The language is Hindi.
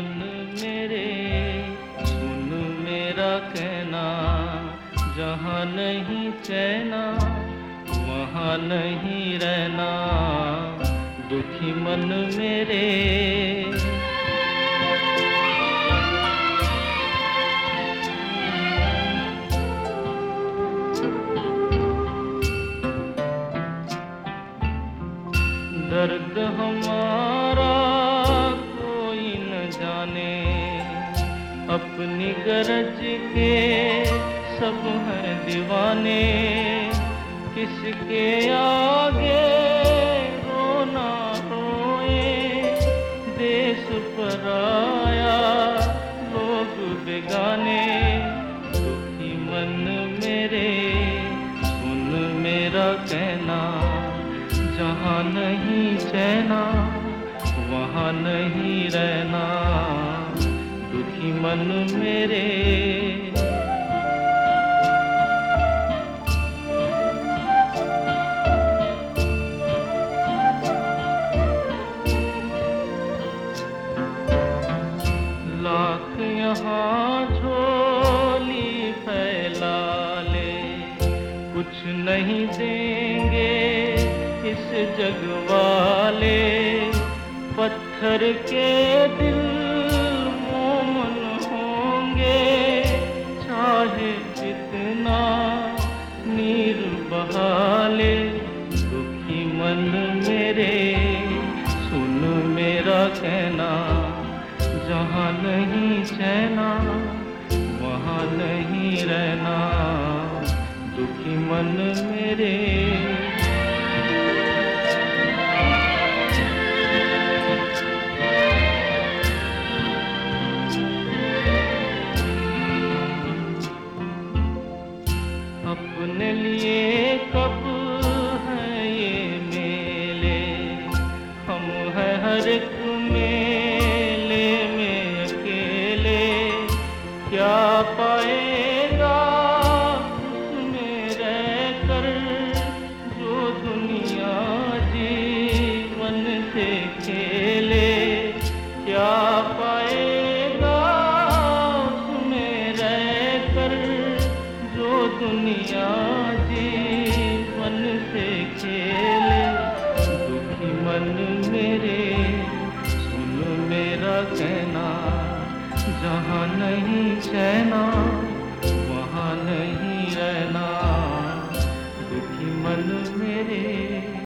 मन मेरे, सुन मेरा कहना। जहाँ नहीं चैना, वहाँ नहीं रहना। दुखी मन मेरे। दर्द हमारा जाने अपनी गरज के सब हैं दीवाने, किसके आगे रोना रोए, देश पर आया लोग बेगाने, दुखी मन मेरे, सुन मेरा कहना। वहाँ नहीं रहना। दुखी मन मेरे। लाख यहाँ झोली फैला ले। कुछ नहीं देंगे इस जग वाले। पत्थर के दिल मोमन होंगे, चाहे जितना नीर बहाले, दुखी मन मेरे, सुन मेरा कहना, जहाँ नहीं चैना वहाँ नहीं रहना, दुखी मन मेरे। क्या पाएगा उसमें रहकर जो दुनिया जीवन से खेले? क्या पाएगा उसमें रहकर जो दुनिया जीवन से खेले? दुखी मन सुन मेरा कहना जहाँ नहीं चैना